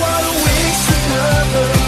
what a week another.